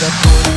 giật